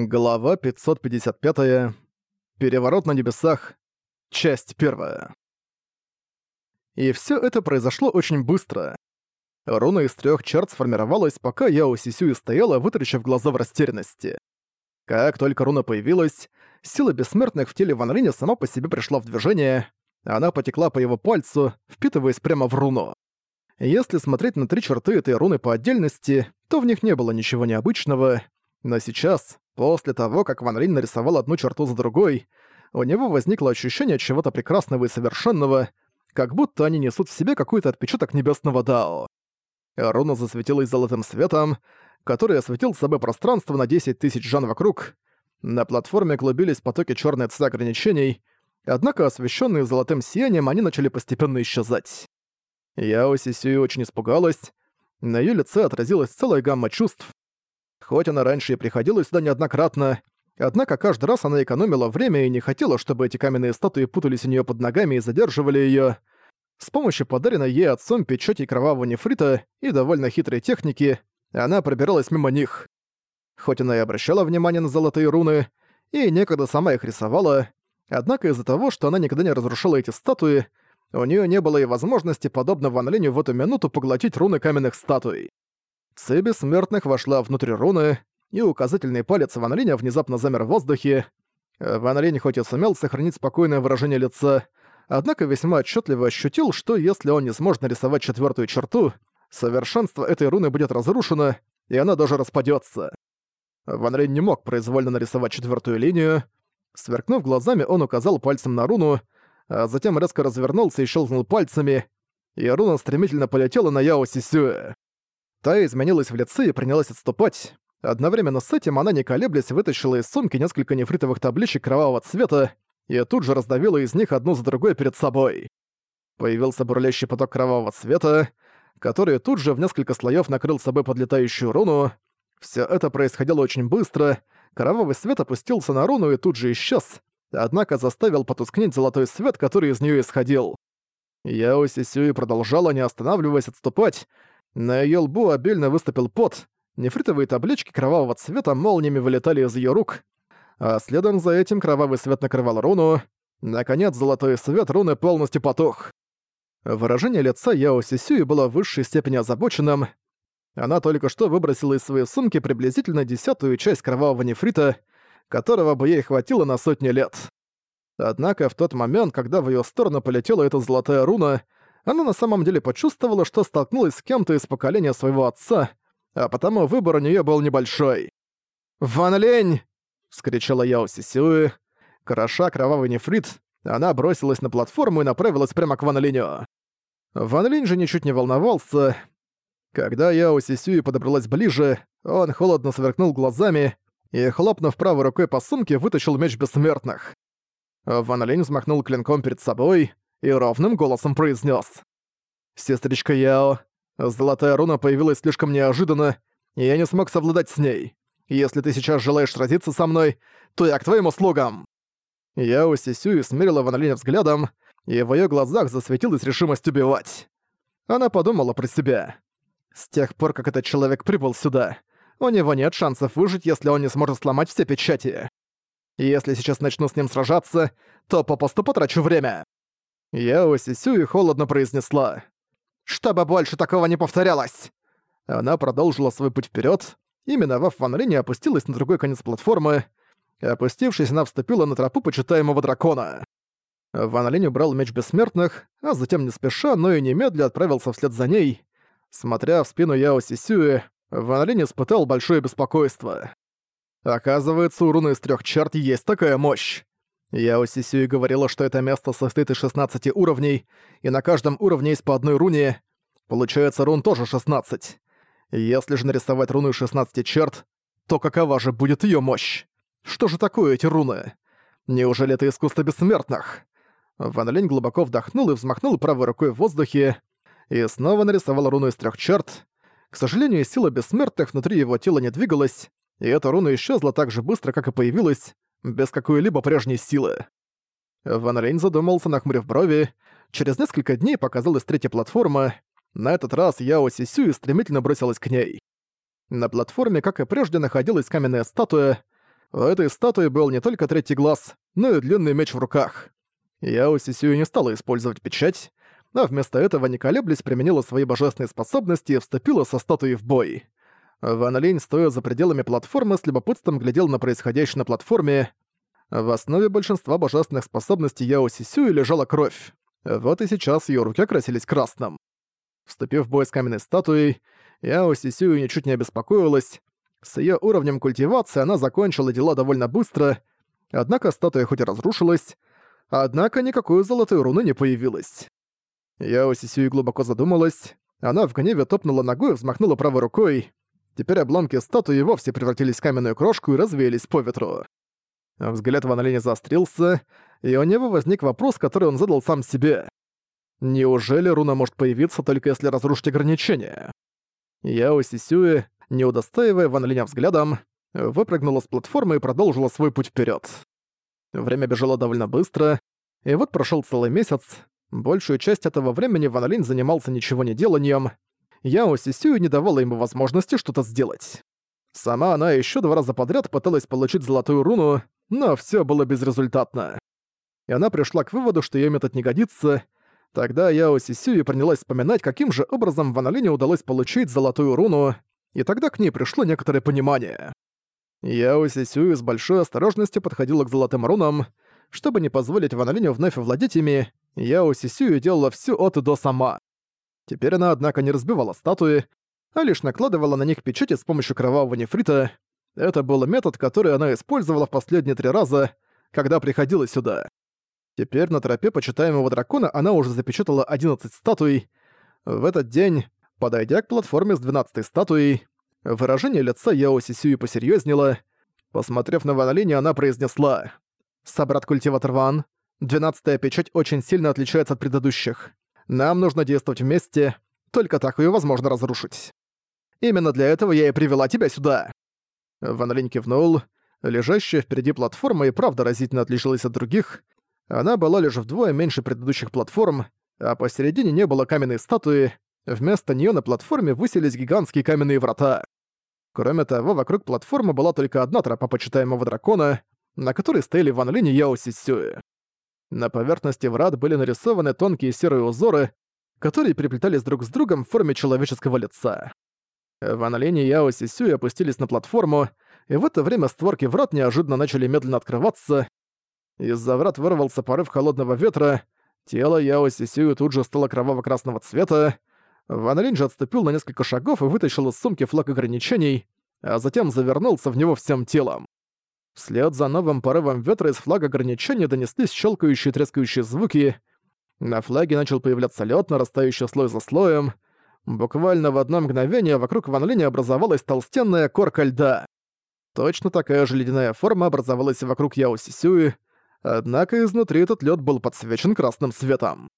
Глава 555. Переворот на небесах. Часть первая. И все это произошло очень быстро. Руна из трех черт сформировалась, пока Яо Сисюи стояла, вытаращив глаза в растерянности. Как только руна появилась, сила бессмертных в теле Ван Линя сама по себе пришла в движение, она потекла по его пальцу, впитываясь прямо в руну. Если смотреть на три черты этой руны по отдельности, то в них не было ничего необычного, но сейчас, После того, как Ван Линь нарисовал одну черту за другой, у него возникло ощущение чего-то прекрасного и совершенного, как будто они несут в себе какой-то отпечаток небесного Дао. Руна засветилась золотым светом, который осветил собой пространство на 10 тысяч жан вокруг. На платформе клубились потоки черной ци ограничений, однако освещенные золотым сиянием они начали постепенно исчезать. Яо Сисюи очень испугалась, на ее лице отразилась целая гамма чувств, Хоть она раньше и приходила сюда неоднократно, однако каждый раз она экономила время и не хотела, чтобы эти каменные статуи путались у нее под ногами и задерживали ее. С помощью подаренной ей отцом печати кровавого нефрита и довольно хитрой техники она пробиралась мимо них. Хоть она и обращала внимание на золотые руны, и некогда сама их рисовала, однако из-за того, что она никогда не разрушала эти статуи, у нее не было и возможности, подобно Ван Линю, в эту минуту поглотить руны каменных статуй. Ци бессмертных вошла внутрь руны, и указательный палец Ван Линя внезапно замер в воздухе. Ван Линь хоть и сумел сохранить спокойное выражение лица, однако весьма отчетливо ощутил, что если он не сможет нарисовать четвертую черту, совершенство этой руны будет разрушено, и она даже распадется. Ван Линь не мог произвольно нарисовать четвертую линию. Сверкнув глазами, он указал пальцем на руну, а затем резко развернулся и щелкнул пальцами, и руна стремительно полетела на Яо Сисюэ. Та изменилась в лице и принялась отступать. Одновременно с этим она, не колеблясь, вытащила из сумки несколько нефритовых табличек кровавого цвета и тут же раздавила из них одну за другой перед собой. Появился бурлящий поток кровавого цвета, который тут же в несколько слоев накрыл собой подлетающую руну. Все это происходило очень быстро, кровавый свет опустился на руну и тут же исчез, однако заставил потускнеть золотой свет, который из нее исходил. Яо Сисюи продолжала, не останавливаясь, отступать, на её лбу обильно выступил пот, нефритовые таблички кровавого цвета молниями вылетали из её рук, а следом за этим кровавый свет накрывал руну. Наконец, золотой свет руны полностью потух. Выражение лица Яо Сисюи было в высшей степени озабоченным. Она только что выбросила из своей сумки приблизительно десятую часть кровавого нефрита, которого бы ей хватило на сотни лет. Однако в тот момент, когда в её сторону полетела эта золотая руна, она на самом деле почувствовала, что столкнулась с кем-то из поколения своего отца, а потому выбор у неё был небольшой. «Ван Лень!» — вскричала Яо Сисюэ. Кроша кровавый нефрит, она бросилась на платформу и направилась прямо к Ван Линю. Ван Линь же ничуть не волновался. Когда Яо Сисюи подобралась ближе, он холодно сверкнул глазами и, хлопнув правой рукой по сумке, вытащил меч бессмертных. Ван Линь взмахнул клинком перед собой, и ровным голосом произнес: «Сестричка Яо, золотая руна появилась слишком неожиданно, и я не смог совладать с ней. Если ты сейчас желаешь сразиться со мной, то я к твоим услугам!» Яо Сисюи смерила Ван взглядом, и в её глазах засветилась решимость убивать. Она подумала про себя. С тех пор, как этот человек прибыл сюда, у него нет шансов выжить, если он не сможет сломать все печати. Если сейчас начну с ним сражаться, то попусту потрачу время. Я Сисюи холодно произнесла. «Чтобы больше такого не повторялось!» Она продолжила свой путь вперед, и, миновав Ван опустилась на другой конец платформы. Опустившись, она вступила на тропу почитаемого дракона. Ван Линь убрал меч бессмертных, а затем не спеша, но и немедля отправился вслед за ней. Смотря в спину Яо Сисюи, Ван Линь испытал большое беспокойство. Оказывается, у руны из трех черт есть такая мощь. Я у Сисюи говорила, что это место состоит из 16 уровней, и на каждом уровне есть по одной руне. Получается, рун тоже 16. Если же нарисовать руну из 16 черт, то какова же будет ее мощь? Что же такое эти руны? Неужели это искусство бессмертных? Ван Линь глубоко вдохнул и взмахнул правой рукой в воздухе, и снова нарисовал руну из трех черт. К сожалению, сила бессмертных внутри его тела не двигалась, и эта руна исчезла так же быстро, как и появилась, без какой-либо прежней силы. Ван Рейн задумался, нахмурив брови. Через несколько дней показалась третья платформа. На этот раз Яо Сисюи стремительно бросилась к ней. На платформе, как и прежде, находилась каменная статуя. У этой статуи был не только третий глаз, но и длинный меч в руках. Яо Сисюи не стала использовать печать, а вместо этого, не колеблясь, применила свои божественные способности и вступила со статуей в бой. Ван Линь, стоя за пределами платформы, с любопытством глядел на происходящее на платформе. В основе большинства божественных способностей Яо Сисюи лежала кровь. Вот и сейчас ее руки окрасились красным. Вступив в бой с каменной статуей, Яо Сисюи ничуть не обеспокоилась. С ее уровнем культивации она закончила дела довольно быстро, однако статуя хоть и разрушилась, однако никакой золотой руны не появилось. Яо Сисюи глубоко задумалась, она в гневе топнула ногой и взмахнула правой рукой. Теперь обломки статуи вовсе превратились в каменную крошку и развеялись по ветру. Взгляд Ван Линя заострился, и у него возник вопрос, который он задал сам себе. Неужели руна может появиться только если разрушить ограничения? Яо Сисюэ, не удостаивая Ван Линя взглядом, выпрыгнула с платформы и продолжила свой путь вперед. Время бежало довольно быстро, и вот прошел целый месяц. Большую часть этого времени Ван Линь занимался ничего не деланием. Яо Сисюэ не давала ему возможности что-то сделать. Сама она еще два раза подряд пыталась получить золотую руну, но все было безрезультатно. И она пришла к выводу, что ее метод не годится. Тогда Яо Сисюи принялась вспоминать, каким же образом Ван Лине удалось получить золотую руну, и тогда к ней пришло некоторое понимание. Яо Сисюи с большой осторожностью подходила к золотым рунам. Чтобы не позволить Ван Линю вновь овладеть ими, Яо Сисюи делала всю от и до сама. Теперь она, однако, не разбивала статуи, а лишь накладывала на них печати с помощью кровавого нефрита. Это был метод, который она использовала в последние три раза, когда приходила сюда. Теперь на тропе почитаемого дракона она уже запечатала 11 статуй. В этот день, подойдя к платформе с 12 статуей, выражение лица Яо Сисюи посерьезнело. Посмотрев на Ван Линь, она произнесла «Собрат-культиватор Ван, 12 печать очень сильно отличается от предыдущих. Нам нужно действовать вместе, только так ее возможно разрушить. Именно для этого я и привела тебя сюда». Ван Линь кивнул. Лежащая впереди платформа и правда разительно отличалась от других. Она была лишь вдвое меньше предыдущих платформ, а посередине не было каменной статуи, вместо нее на платформе высились гигантские каменные врата. Кроме того, вокруг платформы была только одна тропа почитаемого дракона, на которой стояли Ван Линь и Яо Сисюэ. На поверхности врат были нарисованы тонкие серые узоры, которые переплетались друг с другом в форме человеческого лица. Ван Линь и Яо Сисюэ опустились на платформу, и в это время створки врат неожиданно начали медленно открываться. Из-за врат вырвался порыв холодного ветра, тело Яо Сисюэ тут же стало кроваво-красного цвета, Ван Линь же отступил на несколько шагов и вытащил из сумки флаг ограничений, а затем завернулся в него всем телом. Вслед за новым порывом ветра из флага ограничения донеслись щелкающие и трескающие звуки. На флаге начал появляться лед, нарастающий слой за слоем. Буквально в одно мгновение вокруг Ван Линя образовалась толстенная корка льда. Точно такая же ледяная форма образовалась вокруг Яо Сисюи, однако изнутри этот лед был подсвечен красным светом.